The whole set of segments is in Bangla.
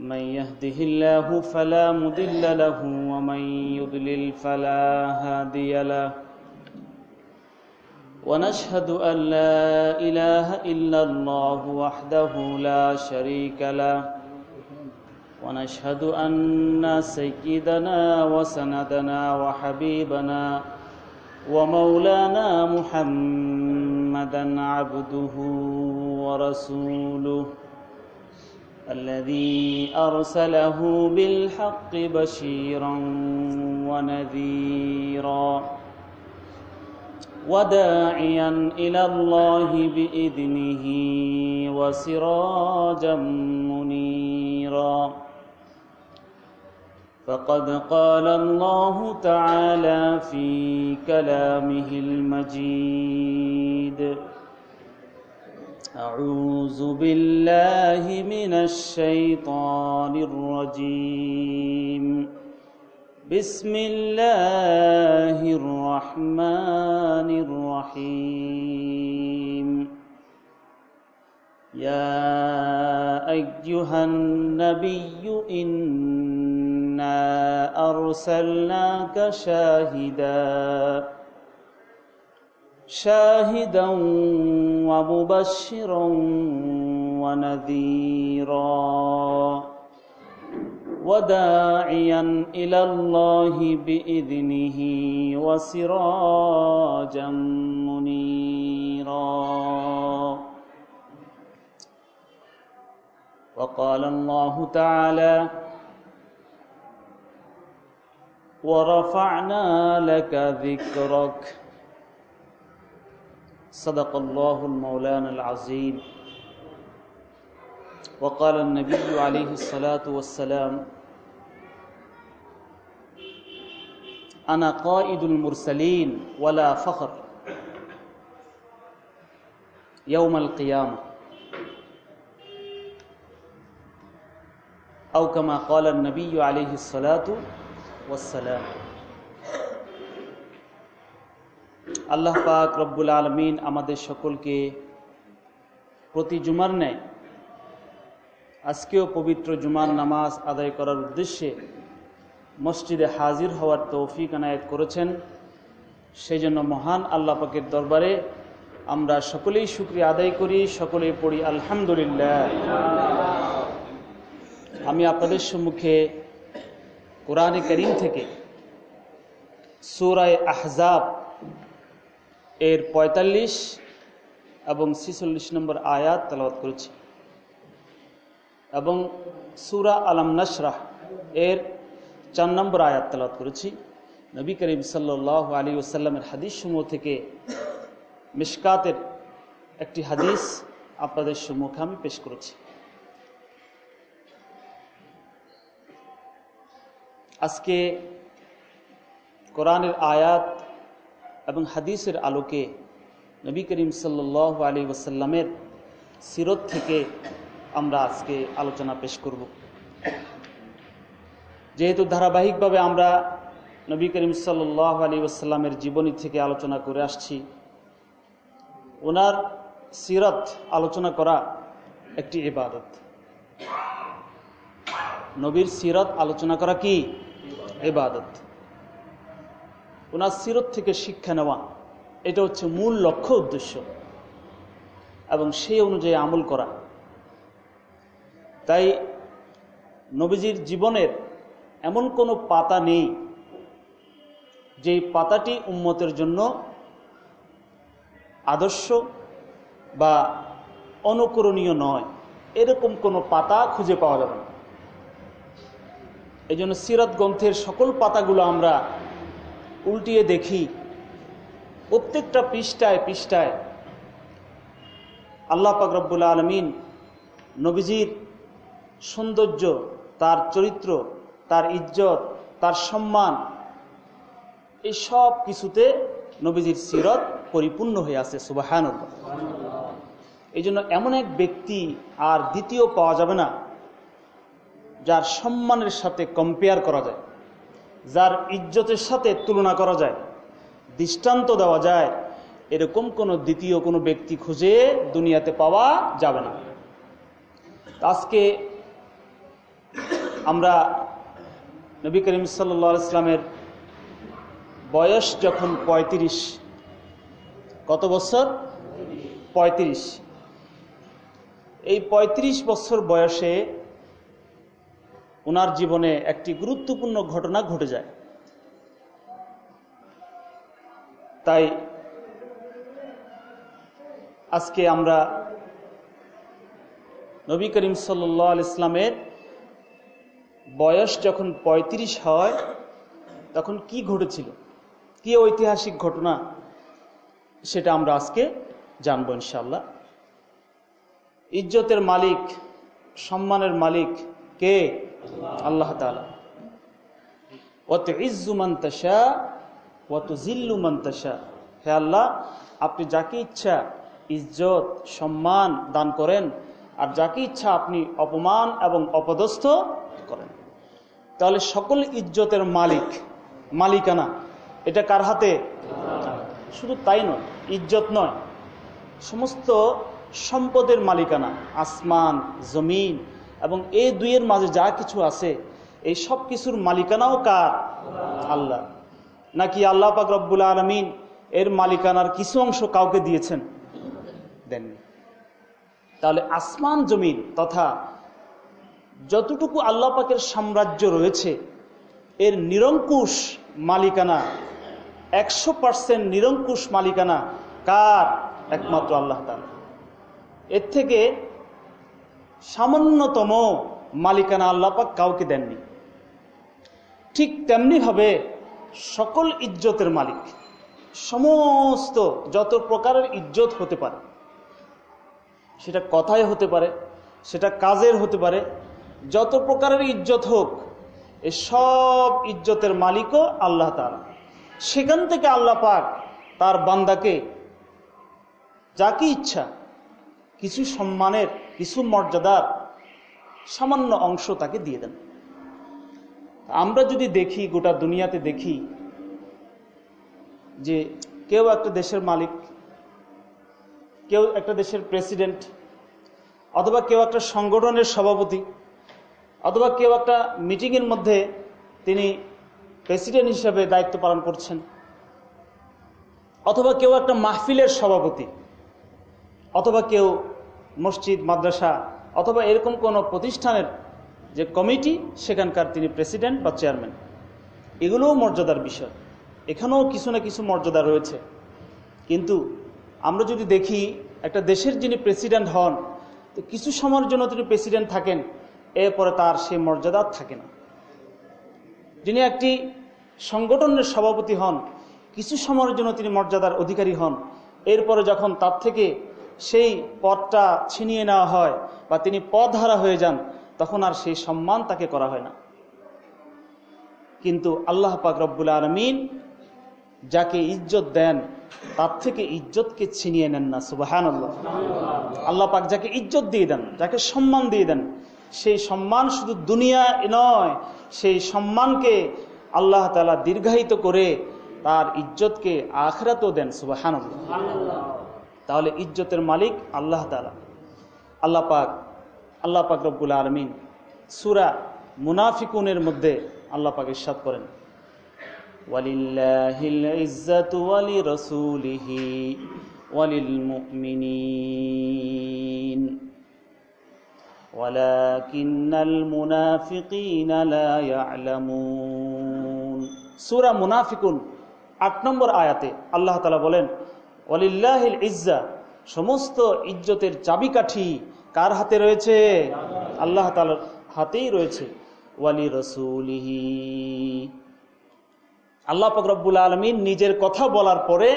من يهده الله فلا مضل له ومن يضلل فلا هادي له. ونشهد أن لا إله إلا الله وحده لا شريك له. ونشهد أن سيدنا وسندنا وحبيبنا ومولانا محمدا عبده ورسوله. الذي أرسله بالحق بشيرا ونذيرا وداعيا إلى الله بإذنه وسراجا منيرا. فقد قال الله تعالى في كلامه المجيد أعوذ بالله من الشيطان الرجيم. بسم الله الرحمن الرحيم. يا أيها النبي إنا أرسلناك شاهدا شاهدا ومبشرا ونذيرا. وداعيا إلى الله بإذنه وسراجا منيرا. وقال الله تعالى ورفعنا لك ذكرك صدق الله المولانا العظيم. وقال النبي عليه الصلاة والسلام أنا قائد المرسلين ولا فخر يوم القيامة. أو كما قال النبي عليه الصلاة والسلام আল্লাহ পাক রব্বুল আলমিন আমাদের সকলকে প্রতি জুমার নেয় আজকেও পবিত্র জুমার নামাজ আদায় করার উদ্দেশ্যে মসজিদে হাজির হওয়ার তৌফিক আনায়ত করেছেন। সেই জন্য মহান আল্লাহ পাকের দরবারে আমরা সকলেই শুক্রিয়া আদায় করি, সকলেই পড়ি আলহামদুলিল্লাহ। আমি আপনাদের সম্মুখে কোরআনে করিম থেকে সুরায় আহজাব এর পঁয়তাল্লিশ এবং ছিচল্লিশ নম্বর আয়াত তালাবাত করেছি। এবং সুরা আলম নসরাহ এর চার নম্বর আয়াত তালাবাত করেছি। নবী করিম সাল্লাহ আলী ওসাল্লামের হাদিস সমূহ থেকে মিসকাতের একটি হাদিস আপনাদের সম্মুখে আমি পেশ করেছি। আজকে কোরআনের আয়াত এবং হাদিসের আলোকে নবী করিম সাল্লাহ আলী ওসাল্লামের সিরত থেকে আমরা আজকে আলোচনা পেশ করব। যেহেতু ধারাবাহিকভাবে আমরা নবী করিম সাল্লাহ আলী ওসাল্লামের জীবনী থেকে আলোচনা করে আসছি, ওনার সিরত আলোচনা করা একটি ইবাদত। নবীর সিরত আলোচনা করা কি? ইবাদত। ওনার সিরত থেকে শিক্ষা নেওয়া। এটা হচ্ছে মূল লক্ষ্য, উদ্দেশ্য এবং সেই অনুযায়ী আমল করা। তাই নবীজির জীবনের এমন কোনো পাতা নেই যে পাতাটি উম্মতের জন্য আদর্শ বা অনুকরণীয় নয়। এরকম কোনো পাতা খুঁজে পাওয়া যাবে না। এই জন্য সিরত গ্রন্থের সকল পাতাগুলো আমরা উল্টিয়ে দেখি। প্রত্যেকটা পৃষ্ঠায় পৃষ্ঠায় আল্লাহ পাক রব্বুল আলমিন নবীজির সৌন্দর্য, তার চরিত্র, তার ইজ্জত, তার সম্মান, এই সব কিছুতে নবীজির সিরত পরিপূর্ণ হয়ে আছে সুবাহান এই জন্য এমন এক ব্যক্তি আর দ্বিতীয় পাওয়া যাবে না, যার সম্মানের সাথে কম্পেয়ার করা যায়। যার ইজ্জতের সাথে তুলনা করা যায়, দৃষ্টান্ত দেওয়া যায়, এরকম কোনো দ্বিতীয় কোনো ব্যক্তি খুঁজে দুনিয়াতে পাওয়া যাবে না। আজকে আমরা নবী করিম সাল্লা ইসলামের বয়স যখন ৩৫ কত বছর? ৩৫ এই ৩৫ বছর বয়সে ওনার জীবনে একটি গুরুত্বপূর্ণ ঘটনা ঘটে যায়। তাই আজকে আমরা নবী করিম সাল্লাহ ইসলামের বয়স যখন ৩৫ হয়, তখন কি ঘটেছিল? কি ঐতিহাসিক ঘটনা সেটা আমরা আজকে জানব ইনশাল্লাহ ইজ্জতের মালিক, সম্মানের মালিক কে? আল্লাহ তালা অত ইজ্জু মন্তসা অত জিল্লু মন্তসা হে আল্লাহ, আপনি যাকে ইচ্ছা ইজ্জত, সম্মান দান করেন, আর যাকে ইচ্ছা আপনি অপমান এবং অপদস্থ করেন। তাহলে সকল ইজ্জতের মালিক, মালিকানা, এটা কার হাতে? শুধু তাই নয়, ইজ্জত নয়। সমস্ত সম্পদের মালিকানা, আসমান, জমিন এবং এই দুইয়ের মাঝে যা কিছু আছে, এই সব কিছুর মালিকানাও কার? আল্লাহ। নাকি আল্লাহ পাক রব্বুল আলমিন এর মালিকানার কিছু অংশ কাউকে দিয়েছেন? দেননি। তাহলে আসমান, জমিন তথা যতটুকু আল্লাহ পাকের সাম্রাজ্য রয়েছে, এর নিরঙ্কুশ মালিকানা, একশো পার্সেন্ট নিরঙ্কুশ মালিকানা কার? একমাত্র আল্লাহ তালা এর থেকে সামান্যতম মালিকানা আল্লাপাক কাউকে দেননি। ঠিক তেমনিভাবে সকল ইজ্জতের মালিক, সমস্ত যত প্রকারের ইজ্জত হতে পারে, সেটা কথায় হতে পারে, সেটা কাজের হতে পারে, যত প্রকারের ইজ্জত হোক, এ সব ইজ্জতের মালিকও আল্লাহ তার সেখান থেকে আল্লাহ পাক তার বান্দাকে যাকে ইচ্ছা, কিছু সম্মানের কিছু মর্যাদার সামান্য অংশ তাকে দিয়ে দেন। আমরা যদি দেখি, গোটা দুনিয়াতে দেখি, যে কেউ একটা দেশের মালিক, কেউ একটা দেশের প্রেসিডেন্ট, অথবা কেউ একটা সংগঠনের সভাপতি, অথবা কেউ একটা মিটিংয়ের মধ্যে তিনি প্রেসিডেন্ট হিসাবে দায়িত্ব পালন করছেন, অথবা কেউ একটা মাহফিলের সভাপতি, অথবা কেউ মসজিদ, মাদ্রাসা অথবা এরকম কোনো প্রতিষ্ঠানের যে কমিটি, সেখানকার তিনি প্রেসিডেন্ট বা চেয়ারম্যান। এগুলোও মর্যাদার বিষয়। এখানেও কিছু না কিছু মর্যাদা রয়েছে। কিন্তু আমরা যদি দেখি, একটা দেশের যিনি প্রেসিডেন্ট হন, তো কিছু সময়ের জন্য তিনি প্রেসিডেন্ট থাকেন, এরপরে তার সেই মর্যাদা থাকে না। যিনি একটি সংগঠনের সভাপতি হন, কিছু সময়ের জন্য তিনি মর্যাদার অধিকারী হন, এরপরে যখন তার থেকে সেই পদটা ছিনিয়ে নেওয়া হয় বা তিনি পদ হারা হয়ে যান, তখন আর সেই সম্মান তাকে করা হয় না। কিন্তু আল্লাহ পাক রব্বুল আলমিন যাকে ইজ্জত দেন, তার থেকে ইজ্জতকে ছিনিয়ে নেন না সুবাহান আল্লাহ আল্লাহ পাক যাকে ইজ্জত দিয়ে দেন, যাকে সম্মান দিয়ে দেন, সেই সম্মান শুধু দুনিয়া নয়, সেই সম্মানকে আল্লাহ তালা দীর্ঘায়িত করে তার ইজ্জতকে আখরাতও দেন সুবাহান তাহলে ইজ্জতের মালিক আল্লাহ তালা আল্লাহ পাক আল্লাহ পাক রব্বুল আলমিন সুরা মুনাফিকুনের মধ্যে আল্লাহ পাক ইস্বাদ করেন। সুরা ওয়ালি ওয়ালিল মুনাফিকুন আট নম্বর আয়াতে আল্লাহ তালা বলেন ওয়ালিল্লাহিল ইজ্জা, সমস্ত ইজ্জতের চাবিকাঠি কার হাতে রয়েছে? আল্লাহ হাতেই রয়েছে। ওয়ালি রসুলিহি আল্লাহ ফকরবুল আলমিন নিজের কথা বলার পরে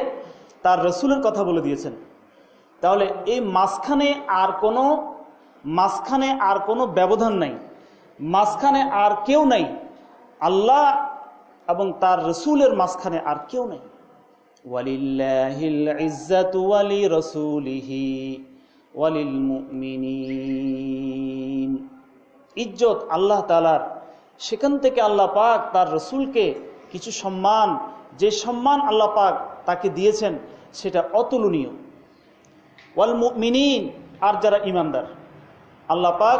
তার রসুলের কথা বলে দিয়েছেন। তাহলে এই মাঝখানে আর কোনো, মাঝখানে আর কোনো ব্যবধান নাই। মাঝখানে আর কেউ নাই। আল্লাহ এবং তার রসুলের মাঝখানে আর কেউ নাই। ওয়ালি ওয়ালিল ইজ্জত আল্লাহ তালার সেখান থেকে আল্লাহ পাক তার রসুলকে কিছু সম্মান, যে সম্মান আল্লাহ পাক তাকে দিয়েছেন, সেটা অতুলনীয়। ওয়াল মুমিনিন আর যারা ইমানদার আল্লাহ পাক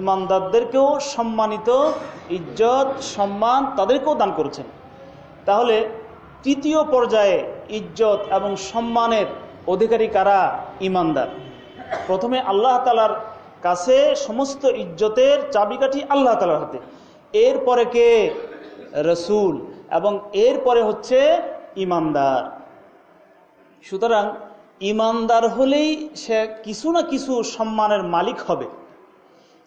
ইমানদারদেরকেও সম্মানিত ইজ্জত, সম্মান তাদেরকেও দান করেছেন। তাহলে তৃতীয় পর্যায়ে ইজ্জত এবং সম্মানের অধিকারী কারা? ইমানদার। প্রথমে আল্লাহ তালার কাছে সমস্ত ইজ্জতের চাবিকাঠি আল্লাহ তালার হাতে। এরপরে কে? রসুল। এবং এরপরে হচ্ছে ইমানদার। সুতরাং ইমানদার হলেই সে কিছু না কিছু সম্মানের মালিক হবে।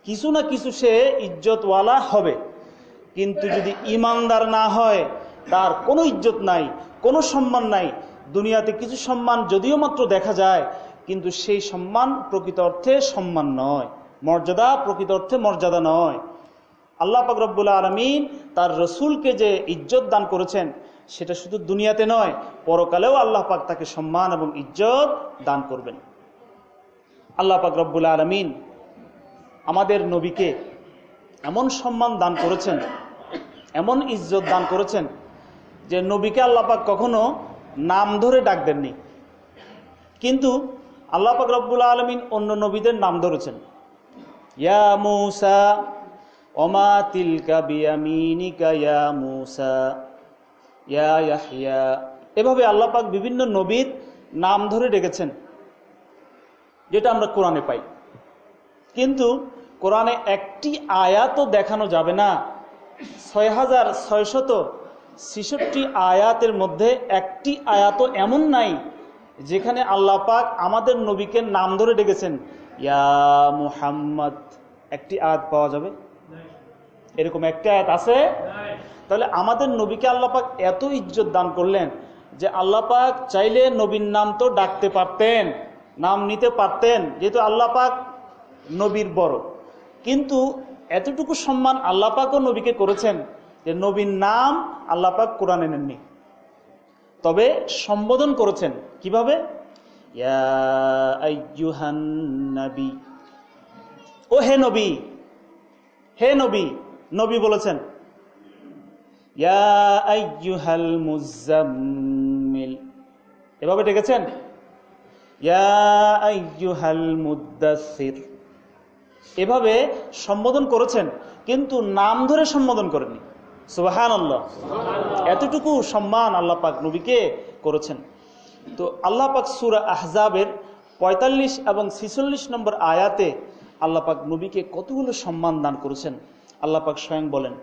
কিছু না কিছু সে ইজ্জতওয়ালা হবে। কিন্তু যদি ইমানদার না হয় তার কোনো ইজ্জত নাই, কোনো সম্মান নাই। দুনিয়াতে কিছু সম্মান যদিও মাত্র দেখা যায়, কিন্তু সেই সম্মান প্রকৃত অর্থে সম্মান নয়। মর্যাদা প্রকৃত অর্থে মর্যাদা নয়। আল্লাহ পাক রব্বুল আলমিন তার রসুলকে যে ইজ্জত দান করেছেন, সেটা শুধু দুনিয়াতে নয়, পরকালেও আল্লাহ পাক তাকে সম্মান এবং ইজ্জত দান করবেন। আল্লাহ পাক রব্বুল আলমিন আমাদের নবীকে এমন সম্মান দান করেছেন, এমন ইজ্জত দান করেছেন যে নবীকে আল্লাপাক কখনো নাম ধরে ডাক দেননি। কিন্তু আল্লাপাক রব্বুল আলমিন অন্য নবীদের নাম ধরেছেন। ইয়া মৌসা অমা তিলকা বিয়ামিনিকা, ইয়া মৌসা, ইয়া ইয়াহিয়া এভাবে আল্লাপাক বিভিন্ন নবীর নাম ধরে ডেকেছেন, যেটা আমরা কোরআনে পাই। কিন্তু কোরআনে একটি আয়াতও দেখানো যাবে না। ছয় হাজার ছয়শত ছেষট্টি আয়াতের মধ্যে একটি আয়াত এমন নাই, যেখানে আল্লাহ পাক আমাদের নবীকে নাম ধরে ডেকেছেন। ইয়া মুহাম্মদ, একটি আয়াত পাওয়া যাবে? এরকম একটি আয়াত আছে? তাহলে আমাদের নবীকে আল্লাহ পাক এত ইজ্জত দান করলেন যে আল্লাহ পাক চাইলে নবীর নাম তো ডাকতে পারতেন, নাম নিতে পারতেন, যেহেতু আল্লাহ পাক নবীর বড়। কিন্তু এতটুকু সম্মান আল্লাপাকও নবীকে করেছেন। যে নবীর নাম আল্লাপাক কোরআনে নেননি। তবে সম্বোধন করেছেন কীভাবে? ও হে নবী হে নবী নবী বলেছেন এভাবে ডেকেছেন এভাবে সম্বোধন করেছেন, কিন্তু নাম ধরে সম্বোধন করেনি সুবাহান আল্লাহ এতটুকু সম্মান আল্লাহ পাক নবীকে করেছেন। তো আল্লাহ পাক সুরা আহজাবের পঁয়তাল্লিশ এবং ছিচল্লিশ নম্বর আয়াতে আল্লাহ পাক নবীকে কতগুলো সম্মান দান করেছেন। আল্লাহ পাক স্বয়ং বলেন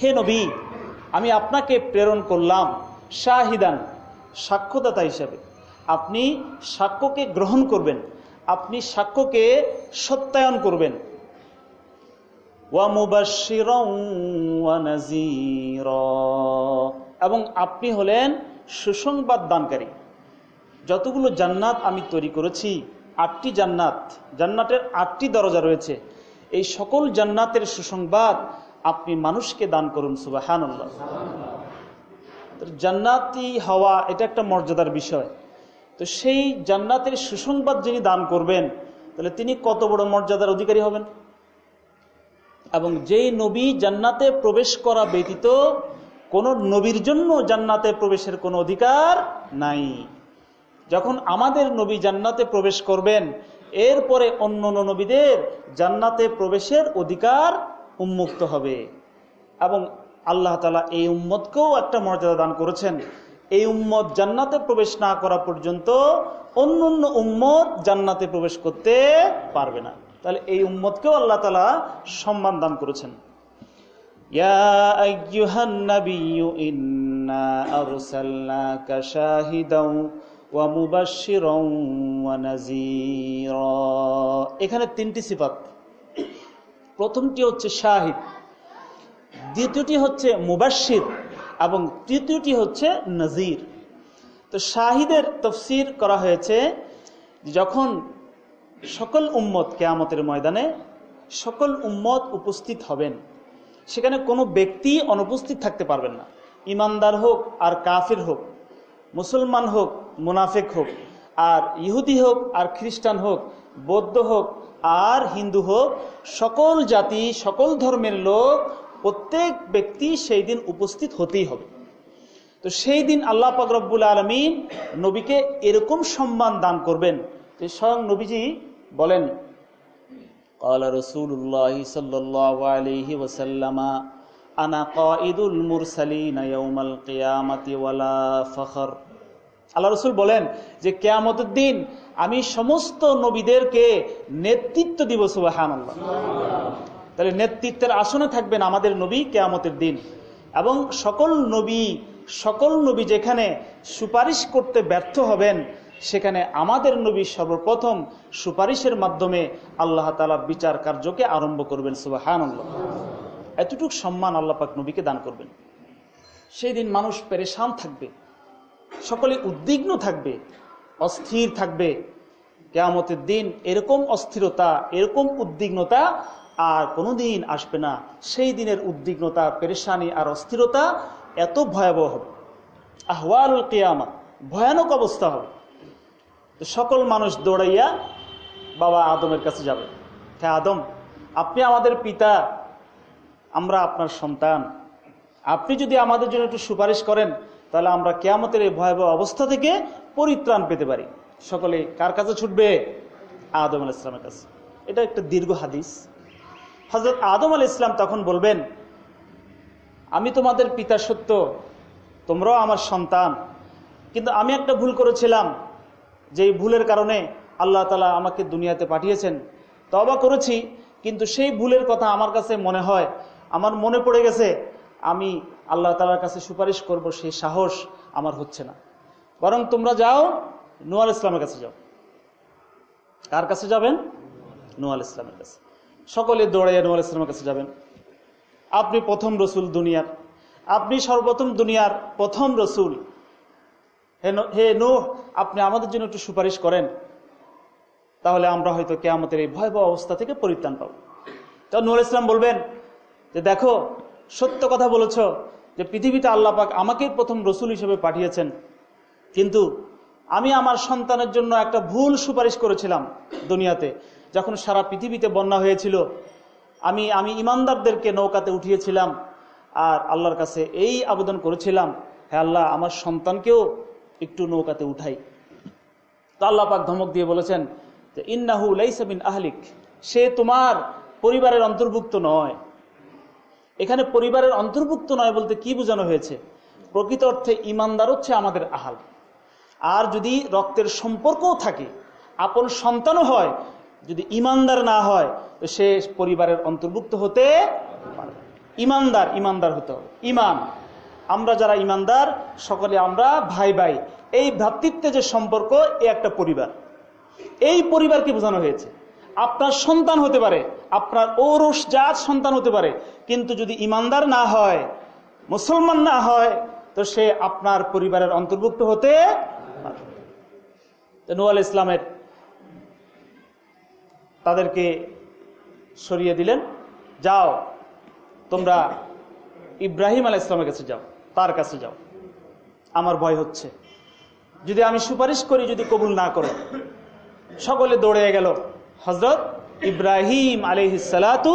হে নবী, আমি আপনাকে প্রেরণ করলাম। শাহিদান, সাক্ষ্যদাতা হিসাবে। আপনি সাক্ষ্যকে গ্রহণ করবেন, আপনি সাক্ষ্যকে সত্যায়ন করবেন। এবং আপনি হলেন সুসংবাদ দানকারী। যতগুলো জান্নাত আমি তৈরি করেছি, আটটি জান্নাত, জান্নাতের আটটি দরজা রয়েছে। এই সকল জান্নাতের সুসংবাদ আপনি মানুষকে দান করুন সুবাহান জান্নাতি হওয়া এটা একটা মর্যাদার বিষয়। তো সেই জান্নাতের সুসংবাদ যিনি দান করবেন, তাহলে তিনি কত বড় মর্যাদার অধিকারী হবেন? এবং যেই নবী জান্নাতে প্রবেশ করা ব্যতীত কোন নবীর জন্য জান্নাতে প্রবেশের কোনো অধিকার নাই। যখন আমাদের নবী জান্নাতে প্রবেশ করবেন, এরপরে অন্য নবীদের জান্নাতে প্রবেশের অধিকার উন্মুক্ত হবে। এবং আল্লাহ তালা এই উম্মতকেও একটা মর্যাদা দান করেছেন। এই উম্মত জান্নাতে প্রবেশ না করা পর্যন্ত অন্য অন্য উম্মত জান্নাতে প্রবেশ করতে পারবে না। তাহলে এই উম্মতকেও আল্লাহ তালা সম্মান দান করেছেন। এখানে তিনটি সিফাত। প্রথমটি হচ্ছে শাহিদ। দ্বিতীয়টি হচ্ছে মুবাসির এবং তৃতীয়টি হচ্ছে নজির তো শাহিদের তফসির করা হয়েছে যখন সকল উম্মত কেয়ামতের ময়দানে সকল উম্মত উপস্থিত হবেন, সেখানে কোনো ব্যক্তি অনুপস্থিত থাকতে পারবেন না। ইমানদার হোক আর কাফির হোক, মুসলমান হোক, মুনাফেক হোক, আর ইহুদি হোক আর খ্রিস্টান হোক, বৌদ্ধ হোক আর হিন্দু হোক, সকল জাতি, সকল ধর্মের লোক প্রত্যেক ব্যক্তি সেই দিন উপস্থিত হতেই হবে তো সেই দিন আল্লাহ পাকরব্বুল আলমিন নবীকে এরকম সম্মান দান করবেন যে স্বয়ং নবীজি বলেন قال رسول الله صلى الله عليه وسلم أنا قائد المرسلين يوم القيامة ولا فخر আল্লাহ রসুল বলেন যে কেয়ামতের দিন আমি সমস্ত নবীদেরকে নেতৃত্ব দিব সুবাহান আল্লাহ তাহলে নেতৃত্বের আসনে থাকবেন আমাদের নবী কেয়ামতের দিন। এবং সকল নবী সকল নবী যেখানে সুপারিশ করতে ব্যর্থ হবেন, সেখানে আমাদের নবী সর্বপ্রথম সুপারিশের মাধ্যমে আল্লাহ তালা বিচার কার্যকে আরম্ভ করবেন সুবাহান এতটুক সম্মান আল্লাহ পাক নবীকে দান করবেন। সেই দিন মানুষ পেরেশান থাকবে, সকলে উদ্বিগ্ন থাকবে, অস্থির থাকবে। কেয়ামতের দিন এরকম অস্থিরতা, এরকম উদ্বিগ্নতা আর কোনো দিন আসবে না। সেই দিনের উদ্বিগ্নতা, পেরেশানি আর অস্থিরতা এত ভয়াবহ হবে। আহওয়ালুল কেয়ামা, ভয়ানক অবস্থা হবে। সকল মানুষ দৌড়াইয়া বাবা আদমের কাছে যাবে। হ্যাঁ আদম, আপনি আমাদের পিতা, আমরা আপনার সন্তান। আপনি যদি আমাদের জন্য একটু সুপারিশ করেন, তাহলে আমরা কেয়ামতের এই ভয়াবহ অবস্থা থেকে পরিত্রাণ পেতে পারি। সকলে কার কাছে ছুটবে? আদম আল ইসলামের কাছে। এটা একটা দীর্ঘ হাদিস। হজরত আদম আল ইসলাম তখন বলবেন, আমি তোমাদের পিতা সত্য, তোমরাও আমার সন্তান। কিন্তু আমি একটা ভুল করেছিলাম যে ভুলের কারণে আল্লাহ তালা আমাকে দুনিয়াতে পাঠিয়েছেন। তবা করেছি, কিন্তু সেই ভুলের কথা আমার কাছে মনে হয়, আমার মনে পড়ে গেছে, আমি আল্লাহ তালার কাছে সুপারিশ করব, সেই সাহস আমার হচ্ছে না। বরং তোমরা যাও নুয়াল ইসলামের কাছে যাও। কার কাছে যাবেন? নুয়াল ইসলামের কাছে। সকলে দৌড়াইয়া নুয়াল ইসলামের কাছে যাবেন। আপনি প্রথম রসুল দুনিয়ার। আপনি সর্বপ্রথম দুনিয়ার প্রথম রসুল। হে নো আপনি আমাদের জন্য একটু সুপারিশ করেন। তাহলে আমরা হয়তো কেয়ামতের এই ভয়াবহ অবস্থা থেকে পরিত্রাণ পাবো। তো নুর ইসলাম বলবেন যে, দেখো, সত্য কথা বলেছ যে, পৃথিবীতে আল্লাহ পাক আমাকেই প্রথম রসুল হিসেবে পাঠিয়েছেন। কিন্তু আমি আমার সন্তানের জন্য একটা ভুল সুপারিশ করেছিলাম দুনিয়াতে। যখন সারা পৃথিবীতে বন্যা হয়েছিল, আমি আমি ইমানদারদেরকে নৌকাতে উঠিয়েছিলাম আর আল্লাহর কাছে এই আবেদন করেছিলাম হ্যাঁ আল্লাহ, আমার সন্তানকেও একটু নৌকাতে উঠাই। তো আল্লাহ পাক ধমক দিয়ে বলেছেন যে, ইন্নাহু লাইসাবিন আহলিক, সে তোমার পরিবারের অন্তর্ভুক্ত নয়। এখানে পরিবারের অন্তর্ভুক্ত নয় বলতে কি বোঝানো হয়েছে? প্রকৃত অর্থে ইমানদার হচ্ছে আমাদের আহাল। আর যদি রক্তের সম্পর্কও থাকে, আপন সন্তানও হয় যদি ইমানদার না হয়, তো সে পরিবারের অন্তর্ভুক্ত হতে পারে। ইমানদার ইমানদার হতে হবে। ইমান। আমরা যারা ইমানদার, সকলে আমরা ভাই ভাই। এই ভ্রাতৃত্বে যে সম্পর্ক, এ একটা পরিবার। এই পরিবারকে বোঝানো হয়েছে। আপনার সন্তান হতে পারে, আপনার ঔরস জাত সন্তান হতে পারে, কিন্তু যদি ইমানদার না হয়, মুসলমান না হয়, তো সে আপনার পরিবারের অন্তর্ভুক্ত হতে নুয়াল ইসলামের তাদেরকে সরিয়ে দিলেন, যাও, তোমরা ইব্রাহিম আল ইসলামের কাছে যাও, তার কাছে যাও। আমার ভয় হচ্ছে। যদি আমি সুপারিশ করি, যদি কবুল না করে। সকলে দৌড়ে গেল। হজরত ইব্রাহিম আলহিসালাতু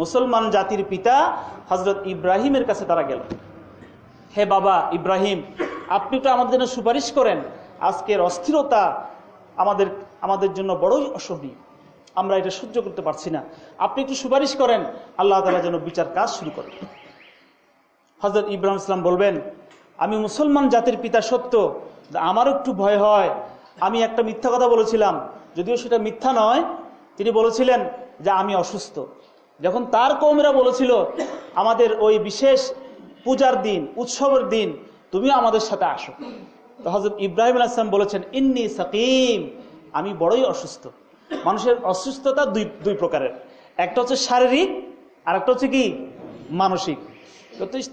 মুসলমান জাতির পিতা হজরত ইব্রাহিমের কাছে তারা গেল। হে বাবা ইব্রাহিম, আপনি তো আমাদের জন্য সুপারিশ করেন। আজকের অস্থিরতা আমাদের আমাদের জন্য বড়ই অসহনীয়। আমরা এটা সহ্য করতে পারছি না। আপনি একটু সুপারিশ করেন, আল্লাহ তালা যেন বিচার কাজ শুরু করেন হজরত ইব্রাহিম ইসলাম বলবেন, আমি মুসলমান জাতির পিতা সত্য আমারও একটু ভয় হয়। আমি একটা মিথ্যা কথা বলেছিলাম, যদিও সেটা মিথ্যা নয়। তিনি বলেছিলেন যে আমি অসুস্থ। যখন তার কৌমেরা বলেছিল, আমাদের ওই বিশেষ পূজার দিন, উৎসবের দিন, তুমিও আমাদের সাথে আসো। তো হজরত ইব্রাহিম আসলাম বলেছেন, ইন্নি সাকিম। আমি বড়ই অসুস্থ। মানুষের অসুস্থতা দুই দুই প্রকারের। একটা হচ্ছে শারীরিক আর একটা হচ্ছে কি? মানসিক।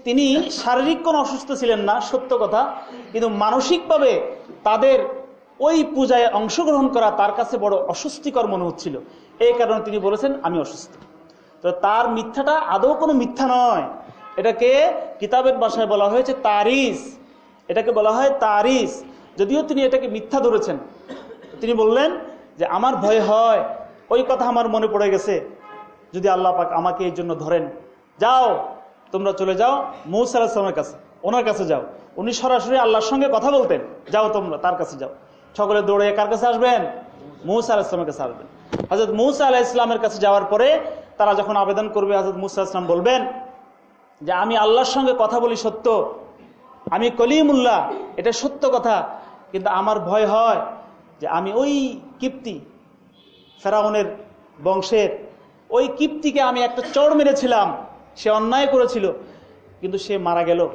তিনি শারীরিক কোনো অসুস্থ ছিলেন না, সত্য কথা, কিন্তু মানসিকভাবে তাদের ওই পূজায় অংশগ্রহণ করা তার কাছে বড় অস্বস্তিকর মনে হচ্ছিল। এই কারণে তিনি বলেছেন, আমি অসুস্থ। তো তার মিথ্যাটা আদৌ কোনো মিথ্যা নয়। এটাকে কিতাবের ভাষায় বলা হয়েছে তারিস। এটাকে বলা হয় তারিস। যদিও তিনি এটাকে মিথ্যা ধরেছেন তিনি বললেন যে, আমার ভয় হয়। ওই কথা আমার মনে পড়ে গেছে। যদি আল্লাহ পাক আমাকে এই জন্য ধরেন, যাও, তোমরা চলে যাও মৌসালামের কাছে, ওনার কাছে যাও। উনি সরাসরি আল্লাহর সঙ্গে কথা বলতেন, যাও তোমরা, তার কাছে যাও। সকলে দৌড়ে কার কাছে আসবেন? মৌসা আলাহিসামের কাছে আসবেন। হজরত মৌসা আলাহ ইসলামের কাছে যাওয়ার পরে তারা যখন আবেদন করবে হজরত মুসা ইসলাম বলবেন যে, আমি আল্লাহর সঙ্গে কথা বলি সত্য। আমি কলিমুল্লাহ, এটা সত্য কথা। কিন্তু আমার ভয় হয়। যে আমি ওই কিপ্তি ফেরাউনের বংশের, ওই কিপ্তিকে আমি একটা চড় মেরেছিলাম, সে অন্যায় করেছিল, কিন্তু সে মারা গেল।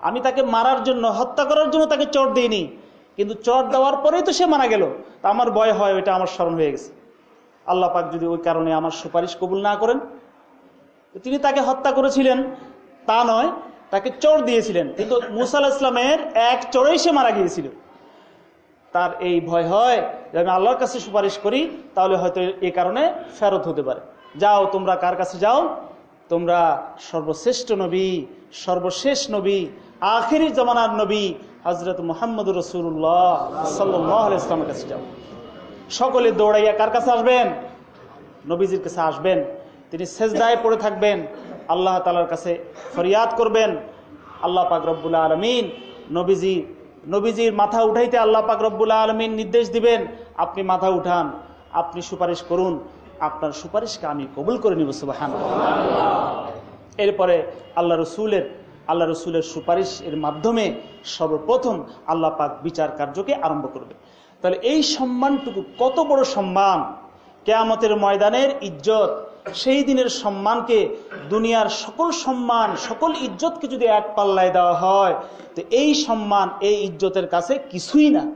আমি তাকে মারার জন্য, হত্যা করার জন্য তাকে চড় দিইনি, কিন্তু চর দেওয়ার পরেই তো সে মারা গেল। তা আমার ভয় হয়, ওইটা আমার স্মরণ হয়ে গেছে। আল্লাহ পাক যদি ওই কারণে আমার সুপারিশ কবুল না করেন তিনি তাকে হত্যা করেছিলেন, তা নয়, তাকে চর দিয়েছিলেন। কিন্তু মুসা ইসলামের এক চরেই সে মারা গিয়েছিল। তার এই ভয় হয় যে আমি আল্লাহর কাছে সুপারিশ করি, তাহলে হয়তো এই কারণে ফেরত হতে পারে। যাও, তোমরা কার কাছে যাও? তোমরা সর্বশ্রেষ্ঠ নবী, সর্বশেষ নবী, আখেরি জমানার নবী হজরত মোহাম্মদ রসুল্লাহ সাল্লাহ কাছে যাও। সকলে দৌড়াইয়া কার কাছে আসবেন? নবীজির কাছে আসবেন। তিনি সেজদায় পড়ে থাকবেন। আল্লাহ তালার কাছে ফরিয়াদ করবেন। আল্লাহ পাক রব্বুল্লা আলমিন নবীজি নবীজির মাথা উঠাইতে আল্লাহ পাক রব্বুল্লা আলমিন নির্দেশ দিবেন, আপনি মাথা উঠান, আপনি সুপারিশ করুন, আপনার সুপারিশকে আমি কবুল করে নিব সুবাহান এরপরে আল্লাহ রসুলের আল্লাহ রসুলের সুপারিশ এর মাধ্যমে সর্বপ্রথম আল্লাহ পাক বিচার কার্যকে আরম্ভ করবে। তাহলে এই সম্মানটুকু কত বড় সম্মান? কেয়ামতের ময়দানের ইজ্জত সেই দিনের সম্মানকে দুনিয়ার সকল সম্মান, সকল ইজ্জতকে যদি এক পাল্লায় দেওয়া হয়, তো এই সম্মান, এই ইজ্জতের কাছে কিছুই না।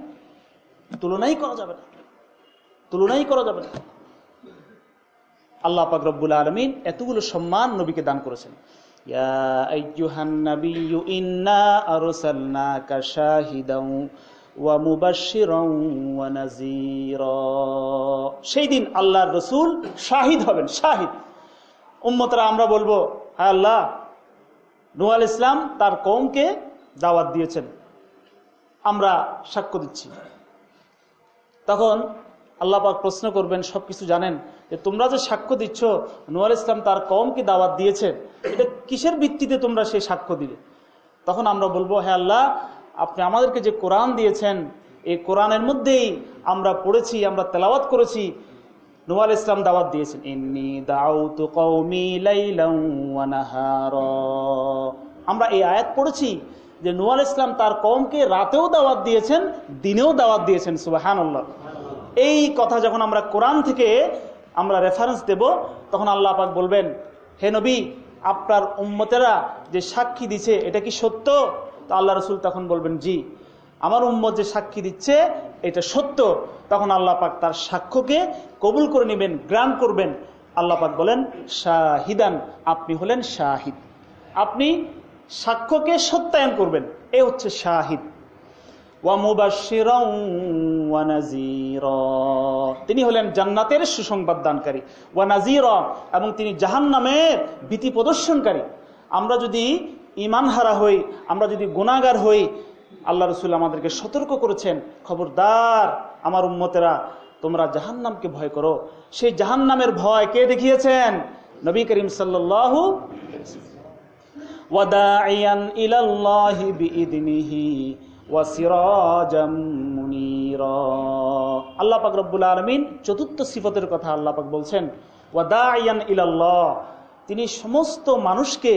তুলনাই করা যাবে না। তুলনাই করা যাবে না। আল্লাহ পাক রব্বুল আলমিন এতগুলো সম্মান নবীকে দান করেছেন। সেই দিন আল্লাহর রসুল শাহিদ হবেন, শাহিদ। উম্মতরা আমরা বলব হ্যাঁ আল্লাহ নুয়াল ইসলাম তার কৌমকে দাওয়াত দিয়েছেন। আমরা সাক্ষ্য দিচ্ছি। তখন আল্লাহ পাক প্রশ্ন করবেন, সবকিছু জানেন? যে তোমরা যে সাক্ষ্য দিচ্ছ নুয়াল ইসলাম তার কমকে দাওয়াত দিয়েছেন, এটা কিসের ভিত্তিতে তোমরা সেই সাক্ষ্য দিলে? তখন আমরা বলব হ্যাঁ আল্লাহ আপনি আমাদেরকে যে কোরআন দিয়েছেন, এই কোরআনের মধ্যেই আমরা পড়েছি, আমরা তেলাওয়াত করেছি। নুয়াল ইসলাম দাওয়াত দিয়েছেন, ইন্নি দাউতু ওয়া নাহারা। আমরা এই আয়াত পড়েছি যে নুয়াল ইসলাম তার কমকে রাতেও দাওয়াত দিয়েছেন, দিনেও দাওয়াত দিয়েছেন, সুবাহানাল্লাহ। এই কথা যখন আমরা কোরআন থেকে আমরা রেফারেন্স দেব, তখন আল্লাহ পাক বলবেন, হে নবী, আপনার উম্মতেরা যে সাক্ষী দিছে, এটা কি সত্য? তো আল্লাহ রসুল তখন বলবেন, জি, আমার উম্মত যে সাক্ষী দিচ্ছে, এটা সত্য। তখন আল্লাহ পাক তার সাক্ষ্যকে কবুল করে নেবেন গ্রাম করবেন। আল্লাহ পাক বলেন, শাহিদান, আপনি হলেন শাহিদ। আপনি সাক্ষ্যকে সত্যায়ন করবেন, এ হচ্ছে শাহিদ। তিনি হলেন জান্নাতের সুসংবাদ দানকারী। ওয়া এবং তিনি জাহান নামের ভীতি প্রদর্শনকারী। আমরা যদি ইমান হারা হই, আমরা যদি গুণাগার হই, আল্লাহ রসুল আমাদেরকে সতর্ক করেছেন, খবরদার আমার উম্মতেরা, তোমরা জাহান নামকে ভয় করো। সেই জাহান নামের ভয় কে দেখিয়েছেন? নবী করিম সাল্লাহ বিইদনিহি আল্লাহ পাক চতুর্থ কথা ইলাল্লাহ, তিনি সমস্ত মানুষকে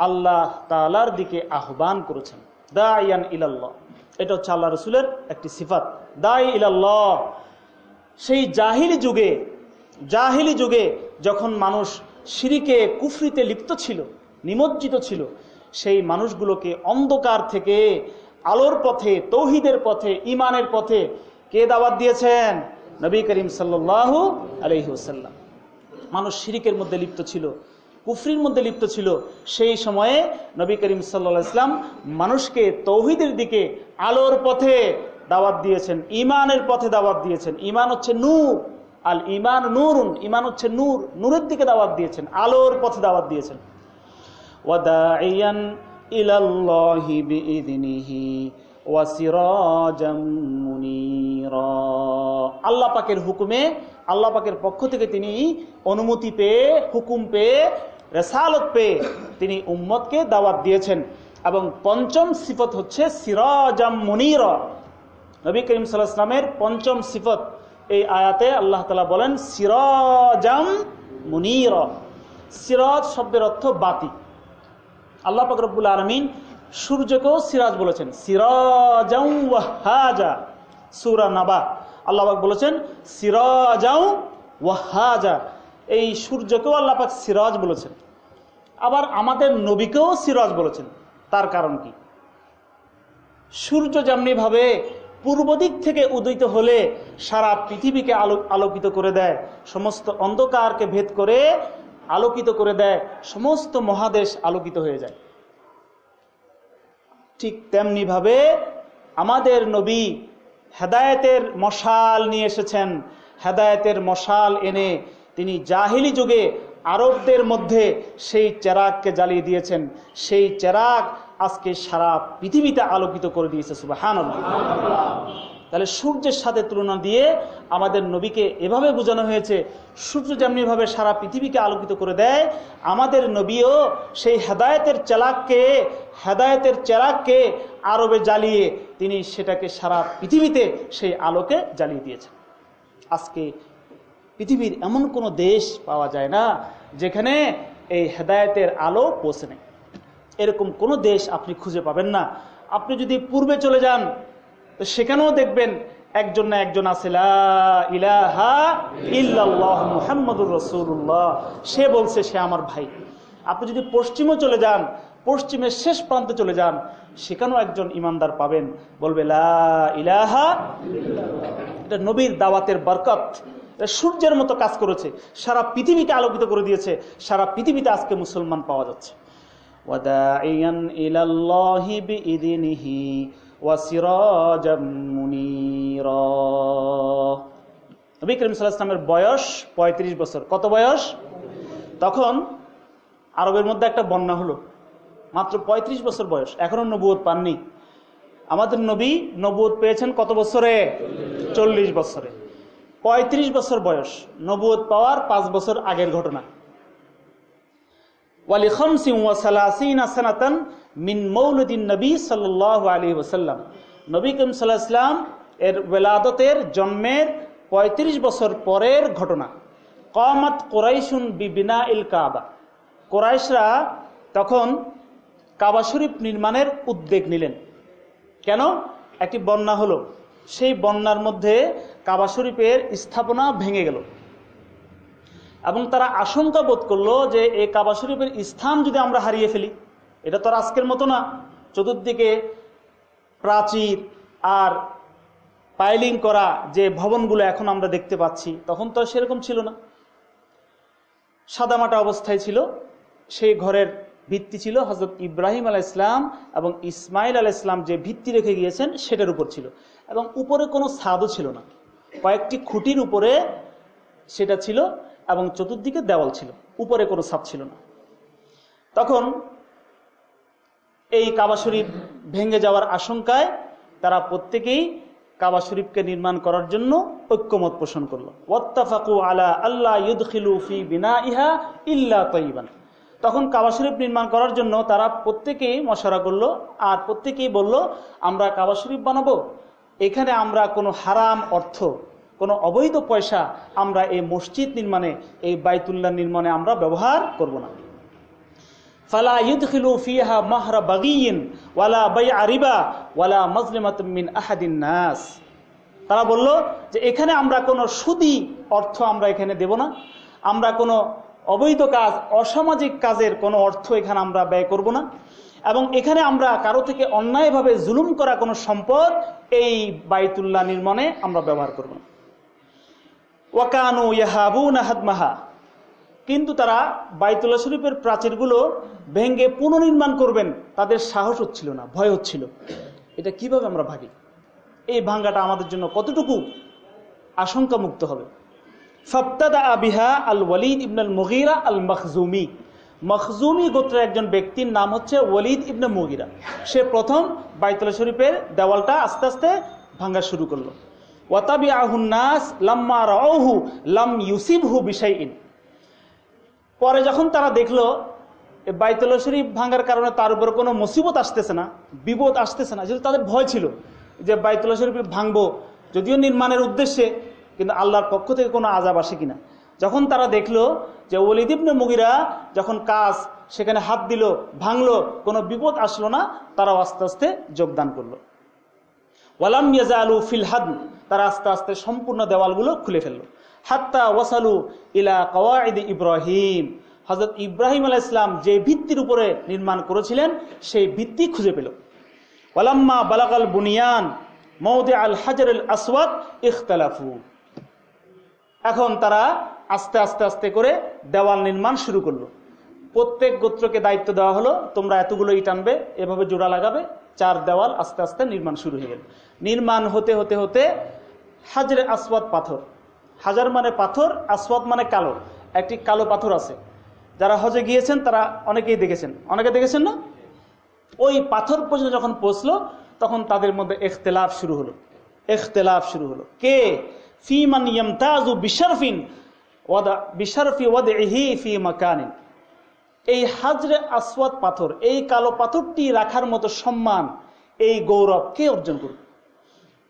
আল্লাহ তালার দিকে আহ্বান করেছেন। দায়ান ইলাল্লাহ। এটা হচ্ছে আল্লাহ রসুলের একটি সিফাত। দায় ইলাল্লাহ। সেই জাহিলি যুগে জাহিলি যুগে যখন মানুষ সিরিকে, কুফরিতে লিপ্ত ছিল, নিমজ্জিত ছিল, সেই মানুষগুলোকে অন্ধকার থেকে, আলোর পথে, তৌহিদের পথে ইমানের পথে কে দাওয়াত দিয়েছেন? নবী করিম সাল্লাহ আলহিউসাল্লাম মানুষ শিরিকের মধ্যে লিপ্ত ছিল। কুফরির মধ্যে লিপ্ত ছিল। সেই সময়ে নবী করিম সাল্লা ইসলাম মানুষকে তৌহিদের দিকে আলোর পথে দাওয়াত দিয়েছেন ইমানের পথে দাওয়াত দিয়েছেন। ইমান হচ্ছে নূর। আল ইমান নূরুন ইমান হচ্ছে নূর। নূরের দিকে দাওয়াত দিয়েছেন, আলোর পথে দাওয়াত দিয়েছেন। ওয়াদাইয়ান ইলাল্লাহি মুনীরা আল্লাহ পাকের হুকুমে, আল্লাহ পাকের পক্ষ থেকে তিনি অনুমতি পেয়ে, হুকুম পেয়ে, রেসালত পেয়ে তিনি উম্মতকে দাওয়াত দিয়েছেন। এবং পঞ্চম সিফত হচ্ছে সিরাজাম মুনির। নবী করিম সাল্লাহামের পঞ্চম সিফত এই আয়াতে আল্লাহ তালা বলেন, সিরাজাম মুনির। সিরাজ শব্দের অর্থ বাতি। আল্লাহ পাক রব্বুল আলমিন সূর্যকেও সিরাজ বলেছেন। সিরাজাউ ওয়াহাজা, সুরা নাবা। আল্লাহ পাক বলেছেন, সিরাজাউ ওয়াহাজা। এই সূর্যকেও আল্লাহ পাক সিরাজ বলেছেন। আবার আমাদের নবীকেও সিরাজ বলেছেন। তার কারণ কি? সূর্য যেমনিভাবে পূর্ব দিক থেকে উদিত হলে সারা পৃথিবীকে আলো, আলোকিত করে দেয়, সমস্ত অন্ধকারকে ভেদ করে আলোকিত করে দেয়, সমস্ত মহাদেশ আলোকিত হয়ে যায়। ঠিক তেমনিভাবে আমাদের নবী হেদায়েতের মশাল নিয়ে এসেছেন। হেদায়েতের মশাল এনে তিনি জাহিলি যুগে আরবদের মধ্যে সেই চেরাককে জ্বালিয়ে দিয়েছেন। সেই চেরাক আজকে সারা পৃথিবীতে আলোকিত করে দিয়েছে সুবাহান তাহলে সূর্যের সাথে তুলনা দিয়ে আমাদের নবীকে এভাবে বোঝানো হয়েছে, সূর্য যেমনিভাবে সারা পৃথিবীকে আলোকিত করে দেয়, আমাদের নবীও সেই হেদায়তের চেলাককে, হেদায়তের চেরাককে আরবে জ্বালিয়ে তিনি সেটাকে সারা পৃথিবীতে সেই আলোকে জ্বালিয়ে দিয়েছেন। আজকে পৃথিবীর এমন কোনো দেশ পাওয়া যায় না যেখানে এই হেদায়তের আলো পৌঁছে নেই। এরকম কোনো দেশ আপনি খুঁজে পাবেন না। আপনি যদি পূর্বে চলে যান তো সেখানেও দেখবেন একজন না একজন আছে রসুল্লাহ সে বলছে, সে আমার ভাই। আপনি যদি পশ্চিমও চলে যান, পশ্চিমের শেষ প্রান্তে চলে যান, সেখানেও একজন ইমানদার পাবেন। বলবে ইলাহা এটা নবীর দাওয়াতের বরকত। সূর্যের মতো কাজ করেছে। সারা পৃথিবীকে আলোকিত করে দিয়েছে। সারা পৃথিবীতে আজকে মুসলমান পাওয়া যাচ্ছে। ওয়াদা ইলাল্লাহি বিইদিনিহি ওয়াসিরাজ নবী করিম সাল্লাহামের বয়স ৩৫ বছর। কত বয়স? তখন আরবের মধ্যে একটা বন্যা হলো। মাত্র ৩৫ বছর বয়স। এখনও নবুয়ত পাননি। আমাদের নবী নবুয়ত পেয়েছেন কত বছরে? চল্লিশ বছরে। ৩৫ বছর বয়স। নবুয়ত পাওয়ার পাঁচ বছর আগের ঘটনা। নবী সাল্লাহ নবী এর বেলাদতের জন্মের ৩৫ বছর পরের ঘটনা। কমাত কোরাইশুন বিবিনা ইল কাবা। কোরাইশরা তখন কাবা শরীফ নির্মাণের উদ্যোগ নিলেন। কেন? একটি বন্যা হলো। সেই বন্যার মধ্যে কাবা শরীফের স্থাপনা ভেঙে গেল। এবং তারা আশঙ্কা বোধ করল যে এই কাবা শরীফের স্থান যদি আমরা হারিয়ে ফেলি, এটা তো আর আজকের মতো না। চতুর্দিকে প্রাচীর আর পাইলিং করা যে ভবনগুলো এখন আমরা দেখতে পাচ্ছি, তখন তো সেরকম ছিল না। সাদামাটা অবস্থায় ছিল, সেই ঘরের ভিত্তি ছিল হজরত ইব্রাহিম আলাহ ইসলাম এবং ইসমাইল আলাহ ইসলাম যে ভিত্তি রেখে গিয়েছেন সেটার উপর ছিল এবং উপরে কোনো ছাদও ছিল না। কয়েকটি খুঁটির উপরে সেটা ছিল। এবং চতুর্দিকে দেওয়াল ছিল। উপরে কোনো ছাদ ছিল না। তখন এই কাবা শরীফ ভেঙে যাওয়ার আশঙ্কায় তারা প্রত্যেকেই কাবা শরীফকে নির্মাণ করার জন্য ঐক্যমত পোষণ করল। ওয়াত্তাফাকু আলা আল্লাহ ইউদখিলু ফি বিনা ইহা ইল্লা তৈবান তখন কাবা শরীফ নির্মাণ করার জন্য তারা প্রত্যেকেই মশারা করল আর প্রত্যেকেই বলল, আমরা কাবা শরীফ বানাবো। এখানে আমরা কোনো হারাম অর্থ কোনো অবৈধ পয়সা আমরা এই মসজিদ নির্মাণে, এই বাইতুল্লাহ নির্মাণে আমরা ব্যবহার করব না। ফালা ইউদখিলু ফিহা মাহরা বাগিয়িন ওয়ালা বাই আরিবা ওয়ালা মিন আহাদিন নাস। তারা বলল যে এখানে আমরা কোনো সুদি অর্থ আমরা এখানে দেব না। আমরা কোনো অবৈধ কাজ, অসামাজিক কাজের কোনো অর্থ এখানে আমরা ব্যয় করব না। এবং এখানে আমরা কারও থেকে অন্যায়ভাবে জুলুম করা কোনো সম্পদ এই বাইতুল্লাহ নির্মাণে আমরা ব্যবহার করব না। ওয়াকানু ইয়াহাবু নাহাদমাহা কিন্তু তারা বাইতুল্লাহ শরীফের প্রাচীরগুলো ভেঙ্গে পুনর্নির্মাণ করবেন, তাদের সাহস হচ্ছিল না, ভয় হচ্ছিল। এটা কীভাবে আমরা ভাবি? এই ভাঙ্গাটা আমাদের জন্য কতটুকু আশঙ্কা মুক্ত হবে? ফপ্তাদা আবিহা আল ওয়ালিদ ইবনাল মুগিরা আল মখজুমি মখজুমি গোত্রের একজন ব্যক্তির নাম হচ্ছে ওয়ালিদ ইবনে মুগিরা। সে প্রথম বাইতুল্লাহ শরীফের দেওয়ালটা আস্তে আস্তে ভাঙ্গা শুরু করল। আহুন্নাস লাম্মা লাম ইউসিবহু পরে যখন তারা দেখল বাইতুল্লাহ শরীফ ভাঙার কারণে তার উপর কোনো মুসিবত আসতেছে না, বিপদ আসতেছে না, যেহেতু তাদের ভয় ছিল যে বাইতুল্লাহ শরীফ ভাঙবো, যদিও নির্মাণের উদ্দেশ্যে, কিন্তু আল্লাহর পক্ষ থেকে কোনো আজাব আসে কিনা। যখন তারা দেখল যে ওলিদিবনে মুগিরা যখন কাজ সেখানে হাত দিল, ভাঙলো, কোনো বিপদ আসলো না, তারাও আস্তে আস্তে যোগদান করল। ওয়ালাম ইয়াজা আলু ফিলহাদ তারা আস্তে আস্তে সম্পূর্ণ দেওয়ালগুলো খুলে ফেলল। হাত্তা ওয়াসালু ইলা কওয়াইদ ইব্রাহিম। হজরত ইব্রাহিম আলাহ ইসলাম যে ভিত্তির উপরে নির্মাণ করেছিলেন, সেই ভিত্তি খুঁজে পেল। ওয়ালাম্মা বালাকাল বুনিয়ান মৌদে আল হাজার আসওয়াদ ইখতালাফু। এখন তারা আস্তে আস্তে আস্তে করে দেওয়াল নির্মাণ শুরু করল। প্রত্যেক গোত্রকে দায়িত্ব দেওয়া হলো, তোমরা এতগুলো ইট আনবে, এভাবে জোড়া লাগাবে, চার দেওয়াল আস্তে আস্তে নির্মাণ শুরু হয়ে গেল। নির্মাণ হতে হতে হতে হাজরে আসওয়াদ পাথর। হাজার মানে পাথর, আসওয়াদ মানে কালো। একটি কালো পাথর আছে। যারা হজে গিয়েছেন, তারা অনেকেই দেখেছেন। অনেকে দেখেছেন না? ওই পাথর পর্যন্ত যখন পৌঁছলো, তখন তাদের মধ্যে এখতেলাফ শুরু হলো। এখতেলাফ শুরু হলো। কে? ফিমান ইয়ামতাজু বিশারফিন ওয়াদা, বিশারফি ওয়াদহি ফি মাকানিন। এই হাজরে আসওয়াদ পাথর, এই কালো পাথরটি রাখার মতো সম্মান, এই গৌরব কে অর্জন করবে